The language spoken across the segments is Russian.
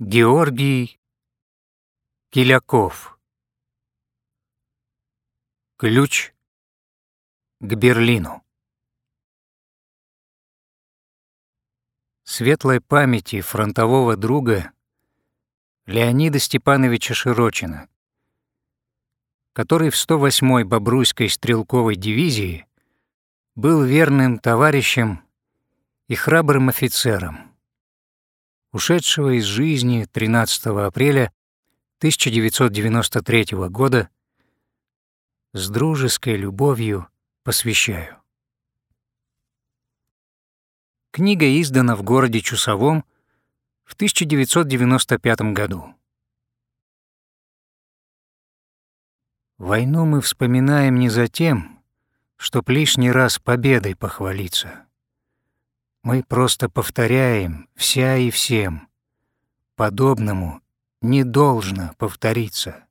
Георгий Киляков. Ключ к Берлину. Светлой памяти фронтового друга Леонида Степановича Широчина, который в 108-й Бобруйской стрелковой дивизии был верным товарищем и храбрым офицером, ушедшего из жизни 13 апреля 1993 года с дружеской любовью посвящаю. Книга издана в городе Чусовом в 1995 году. Войну мы вспоминаем не за тем, чтоб лишний раз победой похвалиться. Мы просто повторяем вся и всем. Подобному не должно повториться.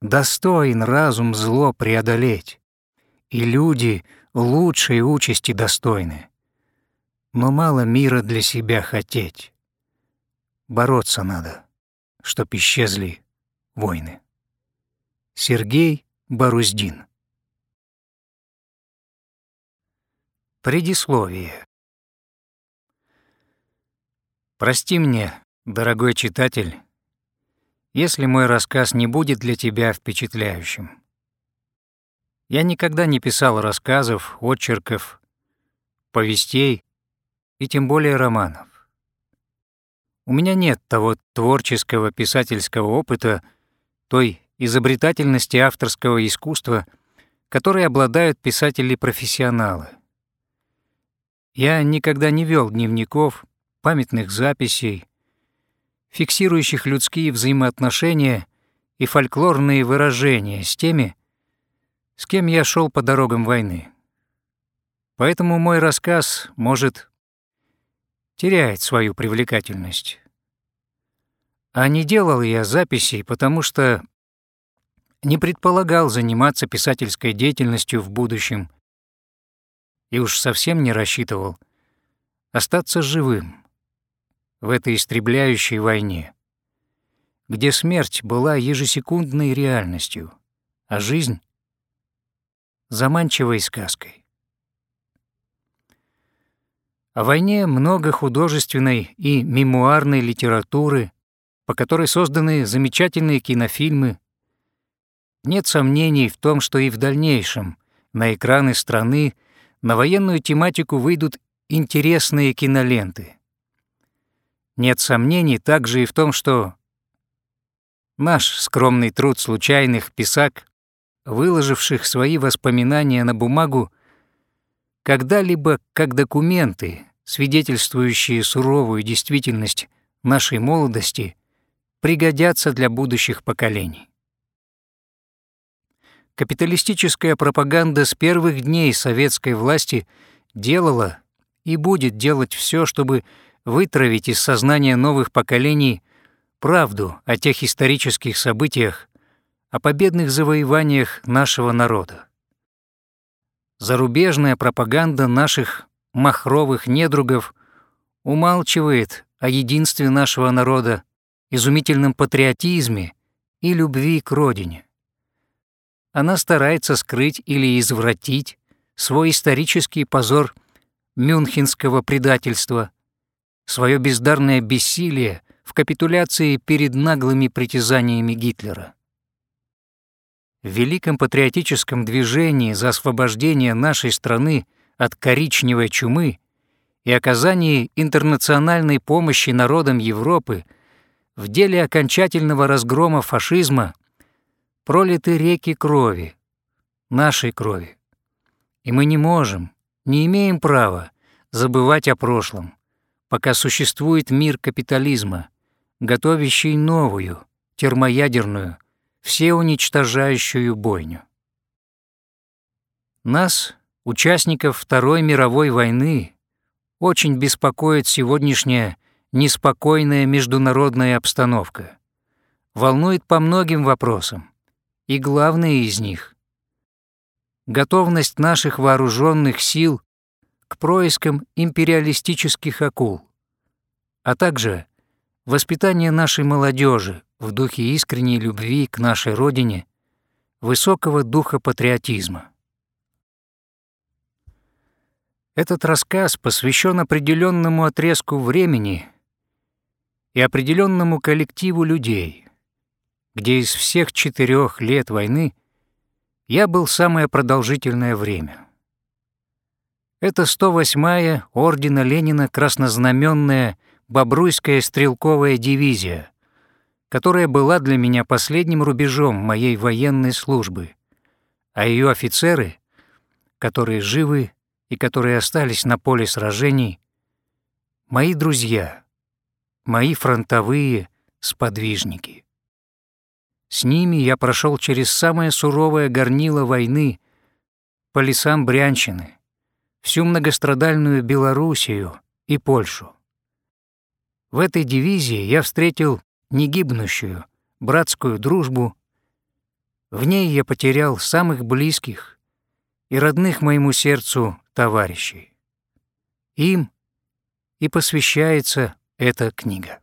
Достоин разум зло преодолеть, и люди лучшей участи достойны. Но мало мира для себя хотеть. Бороться надо, чтоб исчезли войны. Сергей Боруздин Предисловие Прости мне, дорогой читатель, если мой рассказ не будет для тебя впечатляющим. Я никогда не писал рассказов, очерков, повестей и тем более романов. У меня нет того творческого писательского опыта, той изобретательности авторского искусства, которой обладают писатели-профессионалы. Я никогда не вел дневников, памятных записей, фиксирующих людские взаимоотношения и фольклорные выражения с теми, с кем я шел по дорогам войны. Поэтому мой рассказ, может, теряет свою привлекательность. А не делал я записей, потому что не предполагал заниматься писательской деятельностью в будущем и уж совсем не рассчитывал остаться живым в этой истребляющей войне, где смерть была ежесекундной реальностью, а жизнь — заманчивой сказкой. О войне много художественной и мемуарной литературы, по которой созданы замечательные кинофильмы. Нет сомнений в том, что и в дальнейшем на экраны страны на военную тематику выйдут интересные киноленты — нет сомнений также и в том, что наш скромный труд случайных писак, выложивших свои воспоминания на бумагу, когда-либо как документы, свидетельствующие суровую действительность нашей молодости, пригодятся для будущих поколений. Капиталистическая пропаганда с первых дней советской власти делала и будет делать все, чтобы вытравить из сознания новых поколений правду о тех исторических событиях, о победных завоеваниях нашего народа. Зарубежная пропаганда наших махровых недругов умалчивает о единстве нашего народа, изумительном патриотизме и любви к родине. Она старается скрыть или извратить свой исторический позор мюнхенского предательства – свое бездарное бессилие в капитуляции перед наглыми притязаниями Гитлера. В великом патриотическом движении за освобождение нашей страны от коричневой чумы и оказании интернациональной помощи народам Европы в деле окончательного разгрома фашизма пролиты реки крови, нашей крови. И мы не можем, не имеем права забывать о прошлом, пока существует мир капитализма, готовящий новую, термоядерную, всеуничтожающую бойню. Нас, участников Второй мировой войны, очень беспокоит сегодняшняя неспокойная международная обстановка. Волнует по многим вопросам, и главное из них — готовность наших вооруженных сил к проискам империалистических акул, а также воспитание нашей молодежи в духе искренней любви к нашей Родине, высокого духа патриотизма. Этот рассказ посвящен определенному отрезку времени и определенному коллективу людей, где из всех четырех лет войны я был самое продолжительное время. Это 108-я Ордена Ленина краснознаменная Бобруйская стрелковая дивизия, которая была для меня последним рубежом моей военной службы, а ее офицеры, которые живы и которые остались на поле сражений, мои друзья, мои фронтовые сподвижники. С ними я прошел через самое суровое горнило войны по лесам Брянщины, всю многострадальную Белоруссию и Польшу. В этой дивизии я встретил негибнущую братскую дружбу. В ней я потерял самых близких и родных моему сердцу товарищей. Им и посвящается эта книга.